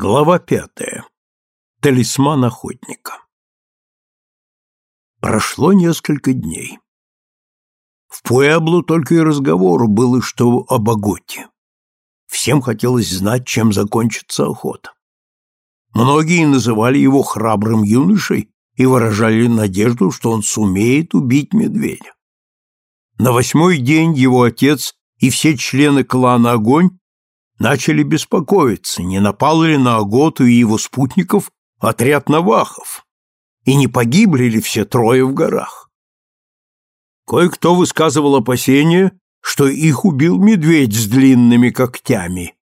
Глава пятая. Талисман охотника. Прошло несколько дней. В Пуэблу только и разговору было, что об Аготе. Всем хотелось знать, чем закончится охота. Многие называли его храбрым юношей и выражали надежду, что он сумеет убить медведя. На восьмой день его отец и все члены клана Огонь начали беспокоиться, не напал ли на Аготу и его спутников отряд навахов, и не погибли ли все трое в горах. Кое-кто высказывал опасения, что их убил медведь с длинными когтями.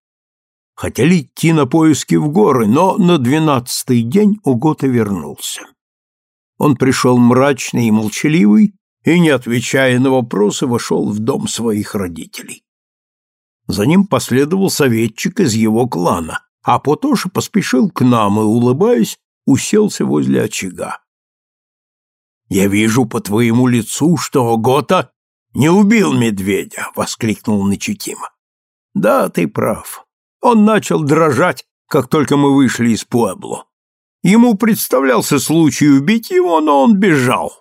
Хотели идти на поиски в горы, но на двенадцатый день Угота вернулся. Он пришел мрачный и молчаливый, и, не отвечая на вопросы, вошел в дом своих родителей. За ним последовал советчик из его клана, а Потоша поспешил к нам и, улыбаясь, уселся возле очага. «Я вижу по твоему лицу, что Гота не убил медведя!» — воскликнул Начутима. «Да, ты прав. Он начал дрожать, как только мы вышли из Пуэбло. Ему представлялся случай убить его, но он бежал.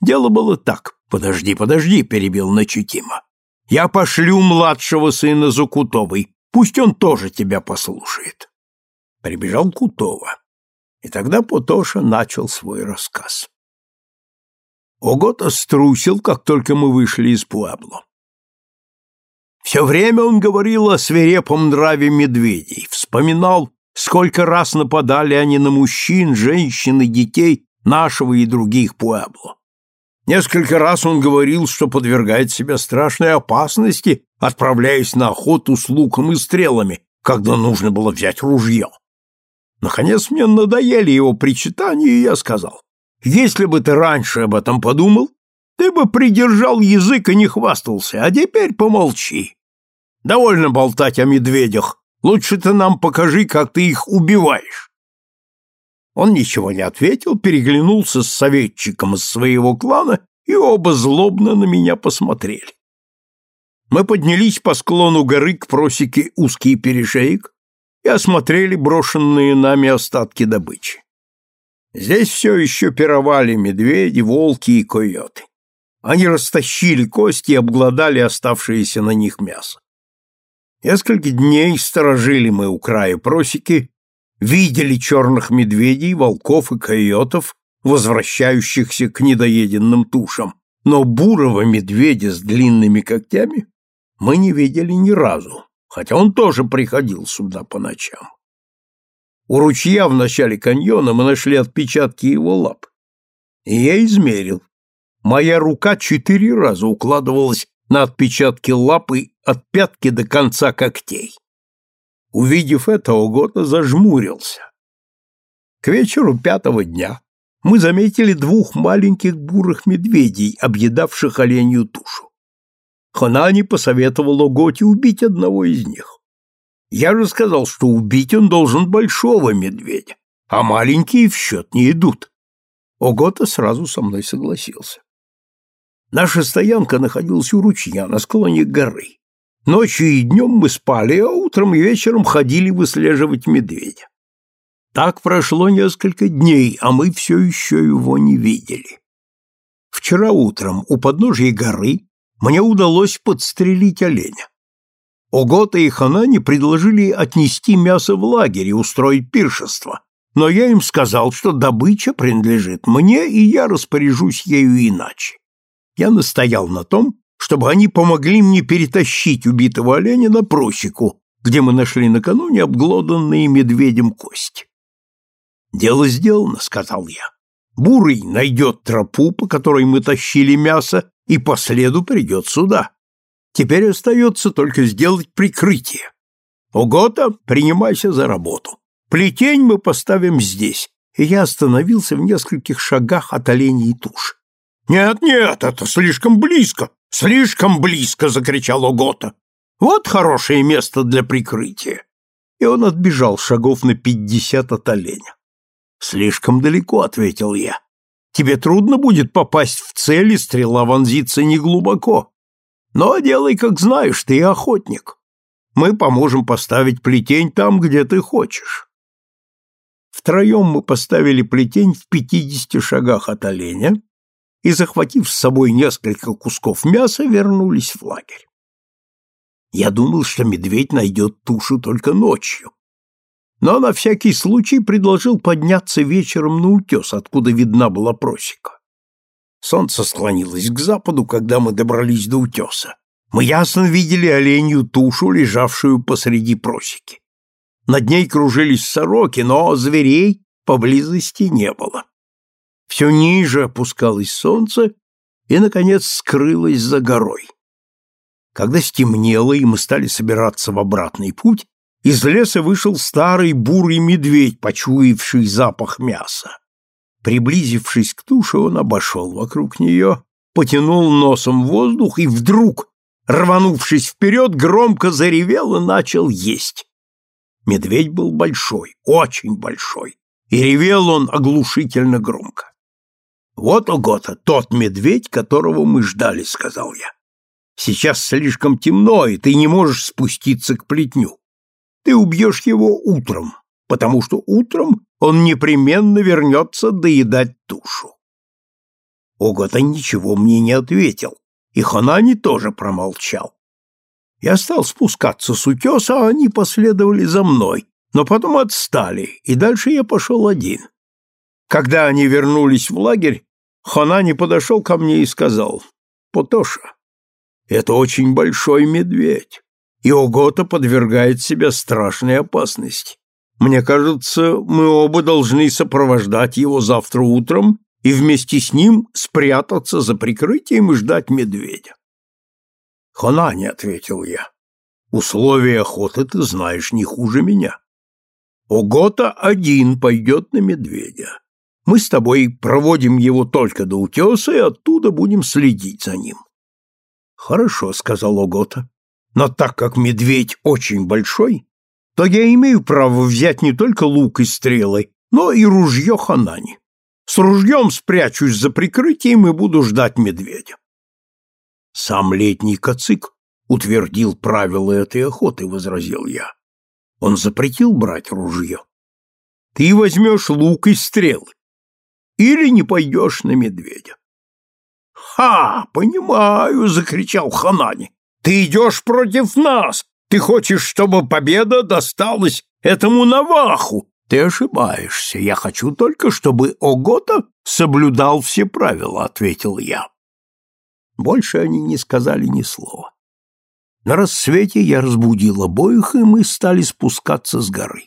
Дело было так. Подожди, подожди, перебил Начутима. Я пошлю младшего сына за Кутовой, пусть он тоже тебя послушает. Прибежал Кутова, и тогда Потоша начал свой рассказ. Огота струсил, как только мы вышли из Пуэбло. Все время он говорил о свирепом нраве медведей, вспоминал, сколько раз нападали они на мужчин, женщин и детей нашего и других Пуэбло. Несколько раз он говорил, что подвергает себя страшной опасности, отправляясь на охоту с луком и стрелами, когда нужно было взять ружье. Наконец мне надоели его причитания, и я сказал, если бы ты раньше об этом подумал, ты бы придержал язык и не хвастался, а теперь помолчи. Довольно болтать о медведях, лучше ты нам покажи, как ты их убиваешь. Он ничего не ответил, переглянулся с советчиком из своего клана, и оба злобно на меня посмотрели. Мы поднялись по склону горы к просеке узкий перешеек и осмотрели брошенные нами остатки добычи. Здесь все еще пировали медведи, волки и койоты. Они растащили кости и обглодали оставшееся на них мясо. Несколько дней сторожили мы у края просеки видели черных медведей, волков и койотов, возвращающихся к недоеденным тушам, но бурого медведя с длинными когтями мы не видели ни разу, хотя он тоже приходил сюда по ночам. У ручья в начале каньона мы нашли отпечатки его лап. И я измерил. Моя рука четыре раза укладывалась на отпечатки лапы от пятки до конца когтей. Увидев это, Огота зажмурился. К вечеру пятого дня мы заметили двух маленьких бурых медведей, объедавших оленью тушу. Ханани посоветовал Оготе убить одного из них. Я же сказал, что убить он должен большого медведя, а маленькие в счет не идут. Огота сразу со мной согласился. Наша стоянка находилась у ручья на склоне горы. Ночью и днем мы спали, а утром и вечером ходили выслеживать медведя. Так прошло несколько дней, а мы все еще его не видели. Вчера утром у подножия горы мне удалось подстрелить оленя. Огота и Ханани предложили отнести мясо в лагерь и устроить пиршество, но я им сказал, что добыча принадлежит мне, и я распоряжусь ею иначе. Я настоял на том, чтобы они помогли мне перетащить убитого оленя на просеку, где мы нашли накануне обглоданные медведем кости. «Дело сделано», — сказал я. «Бурый найдет тропу, по которой мы тащили мясо, и по следу придет сюда. Теперь остается только сделать прикрытие. Огота, принимайся за работу. Плетень мы поставим здесь». И я остановился в нескольких шагах от оленей туши. «Нет, нет, это слишком близко. «Слишком близко!» — закричал Огота. «Вот хорошее место для прикрытия!» И он отбежал шагов на пятьдесят от оленя. «Слишком далеко», — ответил я. «Тебе трудно будет попасть в цель, и стрела вонзится неглубоко. Но делай, как знаешь, ты охотник. Мы поможем поставить плетень там, где ты хочешь». Втроем мы поставили плетень в пятидесяти шагах от оленя и, захватив с собой несколько кусков мяса, вернулись в лагерь. Я думал, что медведь найдет тушу только ночью. Но на всякий случай предложил подняться вечером на утес, откуда видна была просека. Солнце склонилось к западу, когда мы добрались до утеса. Мы ясно видели оленью тушу, лежавшую посреди просеки. Над ней кружились сороки, но зверей поблизости не было. Все ниже опускалось солнце и, наконец, скрылось за горой. Когда стемнело, и мы стали собираться в обратный путь, из леса вышел старый бурый медведь, почуявший запах мяса. Приблизившись к туше, он обошел вокруг нее, потянул носом воздух и вдруг, рванувшись вперед, громко заревел и начал есть. Медведь был большой, очень большой, и ревел он оглушительно громко. «Вот, Огота, тот медведь, которого мы ждали», — сказал я. «Сейчас слишком темно, и ты не можешь спуститься к плетню. Ты убьешь его утром, потому что утром он непременно вернется доедать тушу». Огота ничего мне не ответил, и Ханани тоже промолчал. Я стал спускаться с утеса, а они последовали за мной, но потом отстали, и дальше я пошел один. Когда они вернулись в лагерь, Ханани подошел ко мне и сказал, «Потоша, это очень большой медведь, и Огота подвергает себя страшной опасности. Мне кажется, мы оба должны сопровождать его завтра утром и вместе с ним спрятаться за прикрытием и ждать медведя. Ханане, ответил я, условия охоты ты знаешь не хуже меня. Огота один пойдет на медведя. Мы с тобой проводим его только до утеса и оттуда будем следить за ним. Хорошо, сказал Огота. Но так как медведь очень большой, то я имею право взять не только лук и стрелы, но и ружье Ханани. С ружьем спрячусь за прикрытием и буду ждать медведя. Сам летний кацик утвердил правила этой охоты, возразил я. Он запретил брать ружье. Ты возьмешь лук и стрелы. Или не пойдешь на медведя. «Ха! Понимаю!» — закричал Ханани. «Ты идешь против нас! Ты хочешь, чтобы победа досталась этому Наваху, ты ошибаешься. Я хочу только, чтобы Огота соблюдал все правила, ответил я. Больше они не сказали ни слова. На рассвете я разбудил обоих, и мы стали спускаться с горы.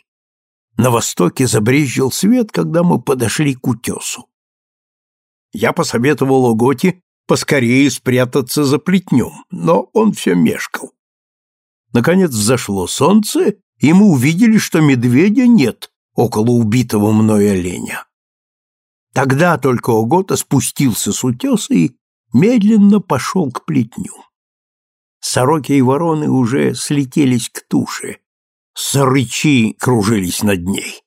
На востоке забрезжил свет, когда мы подошли к утесу. Я посоветовал Оготе поскорее спрятаться за плетнем, но он все мешкал. Наконец взошло солнце, и мы увидели, что медведя нет, около убитого мной оленя. Тогда только Огота спустился с утеса и медленно пошел к плетню. Сороки и вороны уже слетелись к туше. Сорычи кружились над ней.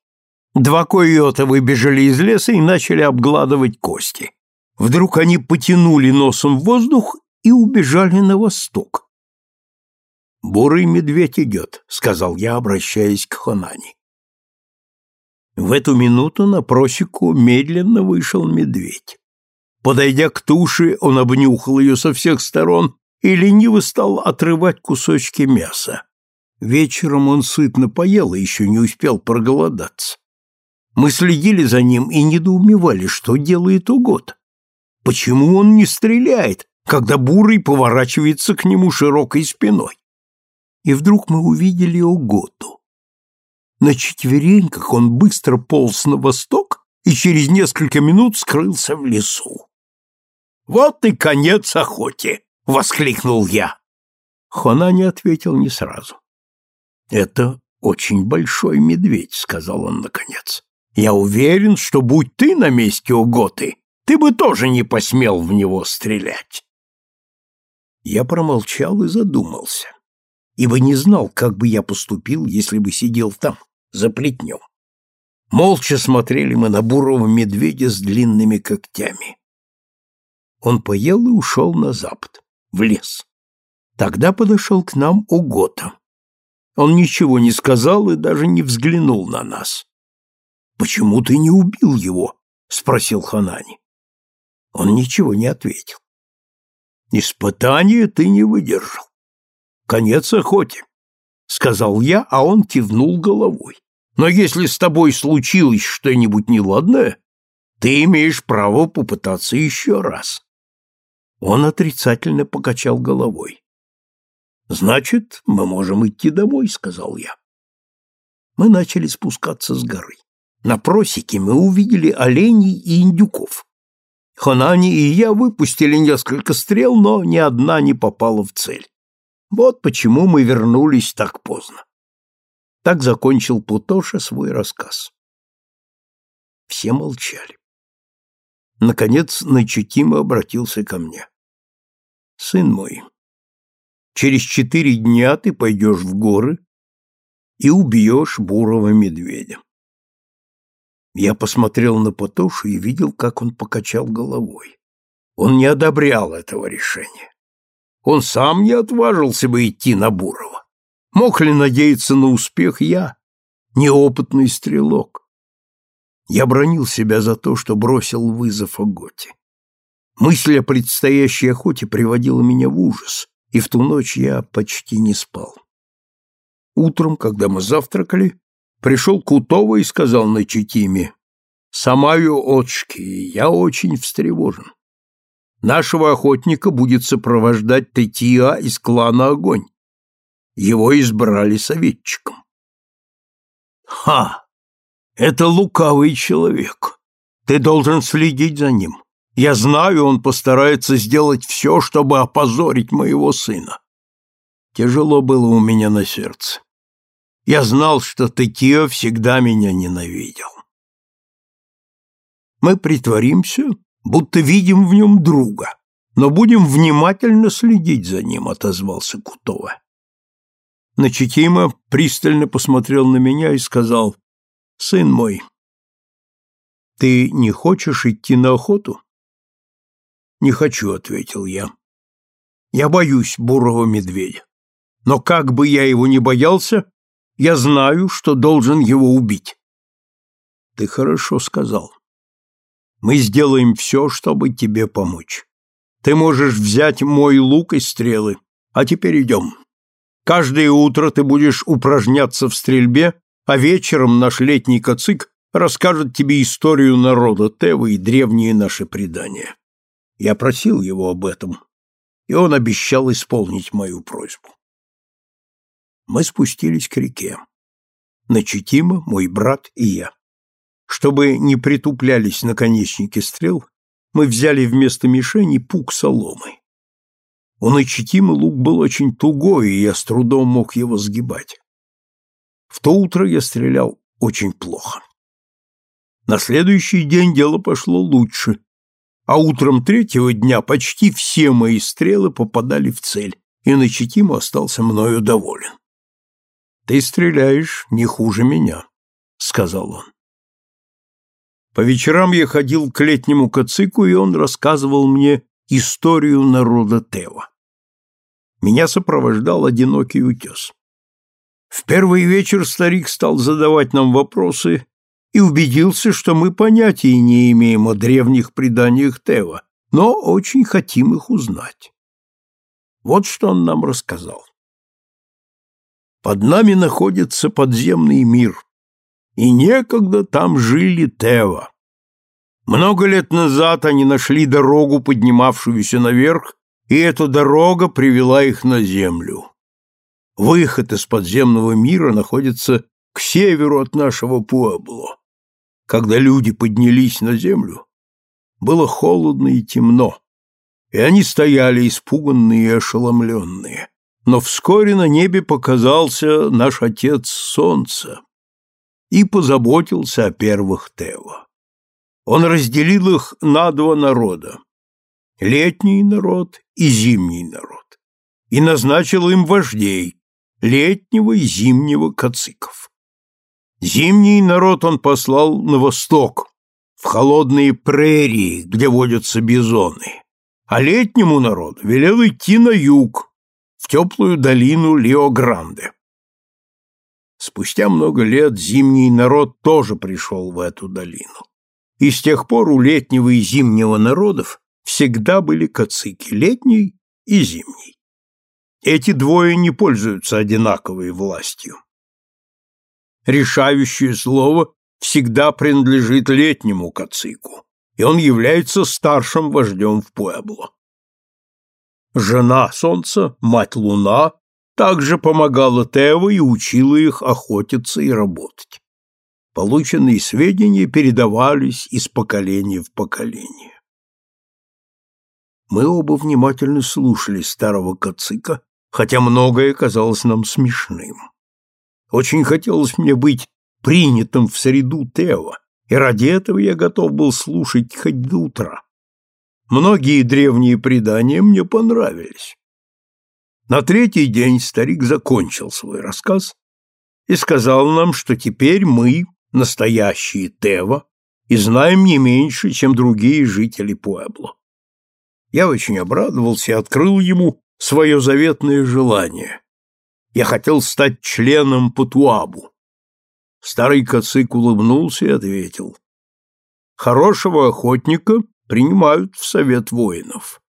Два койота выбежали из леса и начали обгладывать кости. Вдруг они потянули носом в воздух и убежали на восток. «Бурый медведь идет», — сказал я, обращаясь к Хонани. В эту минуту на просеку медленно вышел медведь. Подойдя к туше, он обнюхал ее со всех сторон и лениво стал отрывать кусочки мяса. Вечером он сытно поел и еще не успел проголодаться. Мы следили за ним и недоумевали, что делает Угод. Почему он не стреляет, когда Бурый поворачивается к нему широкой спиной? И вдруг мы увидели Уготу. На четвереньках он быстро полз на восток и через несколько минут скрылся в лесу. «Вот и конец охоте!» — воскликнул я. Хона не ответил ни сразу. «Это очень большой медведь», — сказал он наконец. «Я уверен, что будь ты на месте Уготы, ты бы тоже не посмел в него стрелять». Я промолчал и задумался, ибо не знал, как бы я поступил, если бы сидел там за плетнем. Молча смотрели мы на бурого медведя с длинными когтями. Он поел и ушел на запад, в лес. Тогда подошел к нам Угота. Он ничего не сказал и даже не взглянул на нас. Почему ты не убил его? спросил Ханани. Он ничего не ответил. Испытание ты не выдержал. Конец охоте, сказал я, а он кивнул головой. Но если с тобой случилось что-нибудь неладное, ты имеешь право попытаться еще раз. Он отрицательно покачал головой. Значит, мы можем идти домой, сказал я. Мы начали спускаться с горы. На просеке мы увидели оленей и индюков. Хонани и я выпустили несколько стрел, но ни одна не попала в цель. Вот почему мы вернулись так поздно. Так закончил Путоша свой рассказ. Все молчали. Наконец Начутимо обратился ко мне. «Сын мой, через четыре дня ты пойдешь в горы и убьешь бурого медведя. Я посмотрел на Потошу и видел, как он покачал головой. Он не одобрял этого решения. Он сам не отважился бы идти на Бурова. Мог ли надеяться на успех я, неопытный стрелок? Я бронил себя за то, что бросил вызов Аготе. Мысль о предстоящей охоте приводила меня в ужас, и в ту ночь я почти не спал. Утром, когда мы завтракали, пришел Кутова и сказал на Читиме, «Самаю очки, я очень встревожен. Нашего охотника будет сопровождать Тетия из клана Огонь. Его избрали советчиком». «Ха! Это лукавый человек. Ты должен следить за ним. Я знаю, он постарается сделать все, чтобы опозорить моего сына». Тяжело было у меня на сердце. Я знал, что Текио всегда меня ненавидел. Мы притворимся, будто видим в нем друга, но будем внимательно следить за ним, отозвался Кутова. Начитима пристально посмотрел на меня и сказал, «Сын мой, ты не хочешь идти на охоту?» «Не хочу», — ответил я. «Я боюсь бурого медведя. Но как бы я его ни боялся, я знаю, что должен его убить. Ты хорошо сказал. Мы сделаем все, чтобы тебе помочь. Ты можешь взять мой лук и стрелы. А теперь идем. Каждое утро ты будешь упражняться в стрельбе, а вечером наш летний кацик расскажет тебе историю народа Тевы и древние наши предания. Я просил его об этом, и он обещал исполнить мою просьбу мы спустились к реке. Начитимо, мой брат и я. Чтобы не притуплялись наконечники стрел, мы взяли вместо мишени пук соломы. У Начитима лук был очень тугой, и я с трудом мог его сгибать. В то утро я стрелял очень плохо. На следующий день дело пошло лучше, а утром третьего дня почти все мои стрелы попадали в цель, и Начитимо остался мною доволен. Ты стреляешь не хуже меня, сказал он. По вечерам я ходил к летнему кацику, и он рассказывал мне историю народа Тева. Меня сопровождал одинокий утес. В первый вечер старик стал задавать нам вопросы и убедился, что мы понятия не имеем о древних преданиях Тева, но очень хотим их узнать. Вот что он нам рассказал. Под нами находится подземный мир, и некогда там жили Тева. Много лет назад они нашли дорогу, поднимавшуюся наверх, и эта дорога привела их на землю. Выход из подземного мира находится к северу от нашего Пуэбло. Когда люди поднялись на землю, было холодно и темно, и они стояли испуганные и ошеломленные. Но вскоре на небе показался наш отец Солнце и позаботился о первых Тева. Он разделил их на два народа — летний народ и зимний народ, и назначил им вождей — летнего и зимнего кациков. Зимний народ он послал на восток, в холодные прерии, где водятся бизоны, а летнему народу велел идти на юг, в теплую долину Лио-Гранде. Спустя много лет зимний народ тоже пришел в эту долину. И с тех пор у летнего и зимнего народов всегда были кацики, летний и зимний. Эти двое не пользуются одинаковой властью. Решающее слово всегда принадлежит летнему кацику, и он является старшим вождем в Пуэбло. Жена Солнца, мать Луна, также помогала Тео и учила их охотиться и работать. Полученные сведения передавались из поколения в поколение. Мы оба внимательно слушали старого кацика, хотя многое казалось нам смешным. Очень хотелось мне быть принятым в среду Тео, и ради этого я готов был слушать хоть до утра. Многие древние предания мне понравились. На третий день старик закончил свой рассказ и сказал нам, что теперь мы, настоящие Тева, и знаем не меньше, чем другие жители Пуэбло. Я очень обрадовался и открыл ему свое заветное желание. Я хотел стать членом Патуабу. Старый кацик улыбнулся и ответил. Хорошего охотника принимают в совет воинов.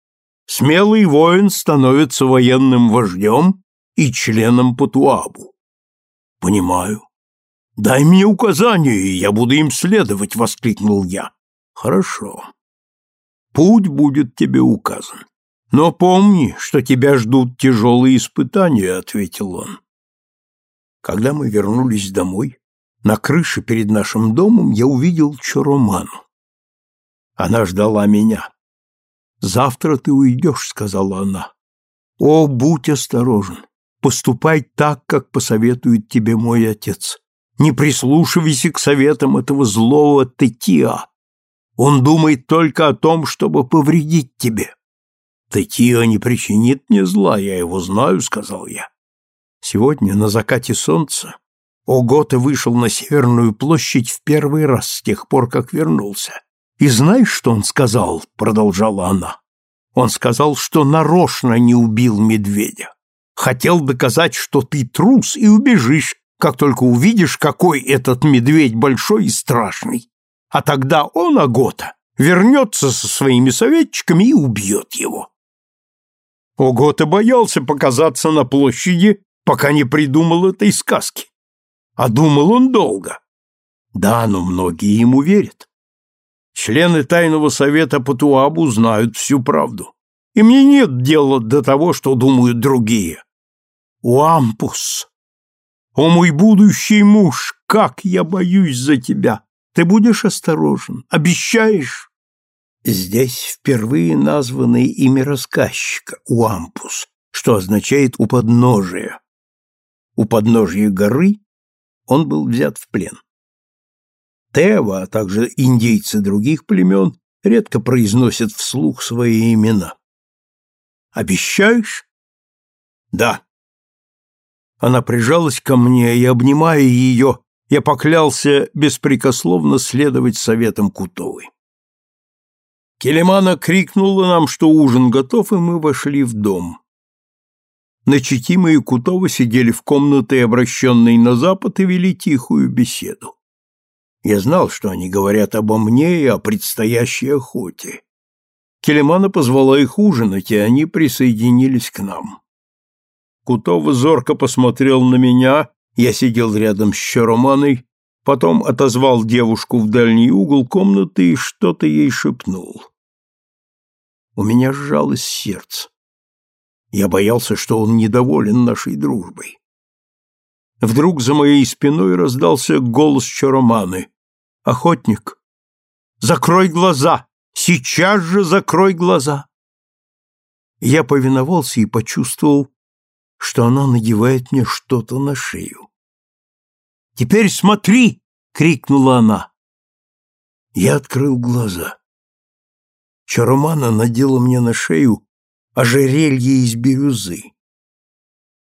Смелый воин становится военным вождем и членом Патуабу. Понимаю. Дай мне указания, и я буду им следовать, воскликнул я. Хорошо. Путь будет тебе указан. Но помни, что тебя ждут тяжелые испытания, ответил он. Когда мы вернулись домой, на крыше перед нашим домом я увидел Чороману. Она ждала меня. Завтра ты уйдешь, сказала она. О, будь осторожен. Поступай так, как посоветует тебе мой отец. Не прислушивайся к советам этого злого Тетиа. Он думает только о том, чтобы повредить тебе. Тетиа не причинит мне зла, я его знаю, сказал я. Сегодня на закате солнца Огота вышел на Северную площадь в первый раз с тех пор, как вернулся. И знаешь, что он сказал? продолжала она. Он сказал, что нарочно не убил медведя. Хотел доказать, что ты трус и убежишь, как только увидишь, какой этот медведь большой и страшный. А тогда он, Агота, вернется со своими советчиками и убьет его. Огота боялся показаться на площади, пока не придумал этой сказки. А думал он долго. Да, но многие ему верят. Члены тайного совета Патуабу знают всю правду. И мне нет дела до того, что думают другие. Уампус! О мой будущий муж, как я боюсь за тебя! Ты будешь осторожен, обещаешь? Здесь впервые названо имя рассказчика Уампус, что означает «у подножия». У подножия горы он был взят в плен. Тева, а также индейцы других племен редко произносят вслух свои имена. «Обещаешь?» «Да». Она прижалась ко мне, и, обнимая ее, я поклялся беспрекословно следовать советам Кутовой. Келемана крикнула нам, что ужин готов, и мы вошли в дом. Начитима и Кутова сидели в комнате, обращенной на запад, и вели тихую беседу. Я знал, что они говорят обо мне и о предстоящей охоте. Келемана позвала их ужинать, и они присоединились к нам. Кутова зорко посмотрел на меня, я сидел рядом с Чароманой, потом отозвал девушку в дальний угол комнаты и что-то ей шепнул. У меня сжалось сердце. Я боялся, что он недоволен нашей дружбой. Вдруг за моей спиной раздался голос Чароманы. Охотник, закрой глаза! Сейчас же закрой глаза! Я повиновался и почувствовал, что она надевает мне что-то на шею. «Теперь смотри!» — крикнула она. Я открыл глаза. Чаромана надела мне на шею ожерелье из бирюзы.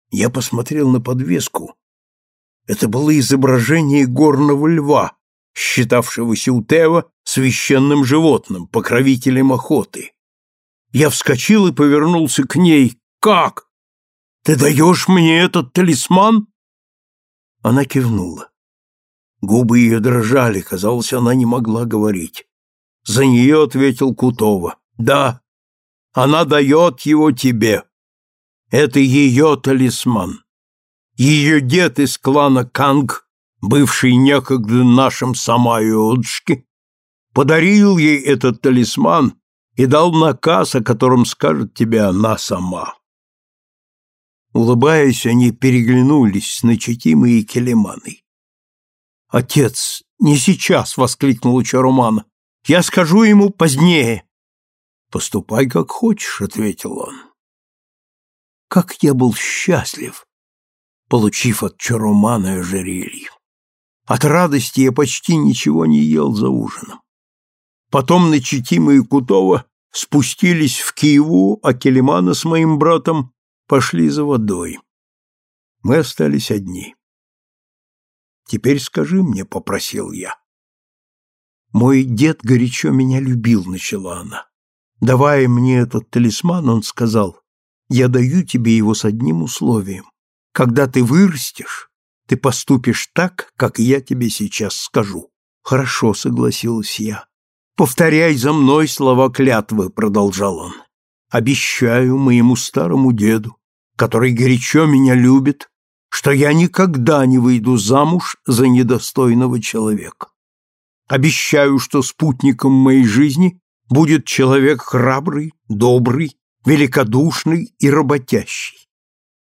Я посмотрел на подвеску. Это было изображение горного льва, считавшегося у Тева священным животным, покровителем охоты. Я вскочил и повернулся к ней. «Как? Ты даешь мне этот талисман?» Она кивнула. Губы ее дрожали, казалось, она не могла говорить. За нее ответил Кутова. «Да, она дает его тебе. Это ее талисман. Ее дед из клана Канг, бывший некогда нашим Самайодшки, подарил ей этот талисман и дал наказ, о котором скажет тебе она сама. Улыбаясь, они переглянулись с Начитимой и Келеманой. «Отец, не сейчас!» — воскликнул Чаруман. «Я скажу ему позднее!» «Поступай, как хочешь», — ответил он. Как я был счастлив, получив от Чарумана ожерелье. От радости я почти ничего не ел за ужином. Потом Начитима и Кутова спустились в Киеву, а Келемана с моим братом пошли за водой. Мы остались одни. «Теперь скажи мне», — попросил я. «Мой дед горячо меня любил», — начала она. Давая мне этот талисман, он сказал, «Я даю тебе его с одним условием. Когда ты вырастешь, ты поступишь так, как я тебе сейчас скажу». «Хорошо», — согласилась я. «Повторяй за мной слова клятвы», — продолжал он. «Обещаю моему старому деду, который горячо меня любит, что я никогда не выйду замуж за недостойного человека. Обещаю, что спутником моей жизни будет человек храбрый, добрый, великодушный и работящий.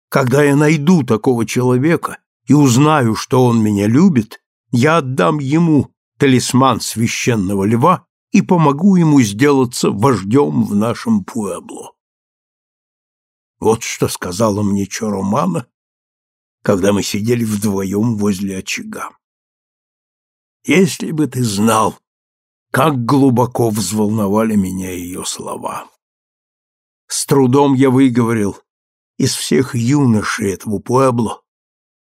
Когда я найду такого человека и узнаю, что он меня любит, я отдам ему талисман священного льва и помогу ему сделаться вождем в нашем Пуэбло. Вот что сказала мне Чоромана, когда мы сидели вдвоем возле очага. Если бы ты знал, как глубоко взволновали меня ее слова. С трудом я выговорил, из всех юношей этого Пуэбло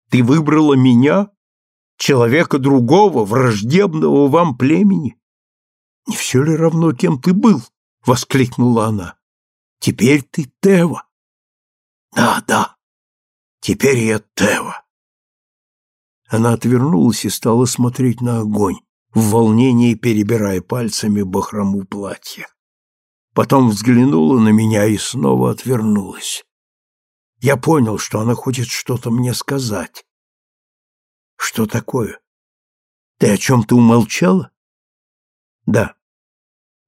ты выбрала меня, человека другого, враждебного вам племени? Не все ли равно, кем ты был? — воскликнула она. Теперь ты Тева. Да, да, теперь я Тева. Она отвернулась и стала смотреть на огонь, в волнении перебирая пальцами бахрому платья. Потом взглянула на меня и снова отвернулась. Я понял, что она хочет что-то мне сказать. Что такое? Ты о чем-то умолчала? Да.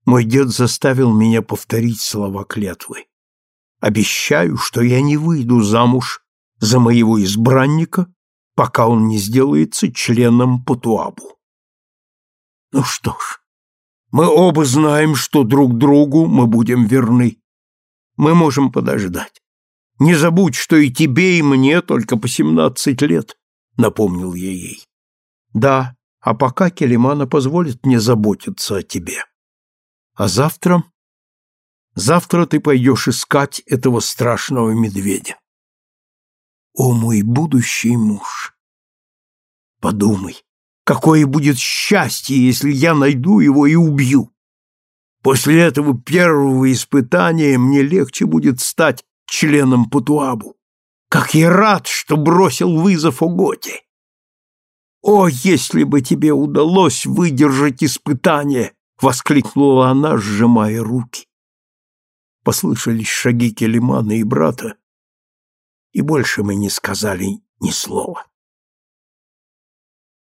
Мой дед заставил меня повторить слова клятвы. Обещаю, что я не выйду замуж за моего избранника, пока он не сделается членом Патуабу. Ну что ж, мы оба знаем, что друг другу мы будем верны. Мы можем подождать. Не забудь, что и тебе, и мне только по семнадцать лет, — напомнил я ей. Да, а пока Келимана позволит мне заботиться о тебе. А завтра Завтра ты пойдешь искать этого страшного медведя. О, мой будущий муж! Подумай, какое будет счастье, если я найду его и убью. После этого первого испытания мне легче будет стать членом Патуабу. Как я рад, что бросил вызов Оготе! О, если бы тебе удалось выдержать испытание! — воскликнула она, сжимая руки. Послышались шаги Келемана и брата, и больше мы не сказали ни слова.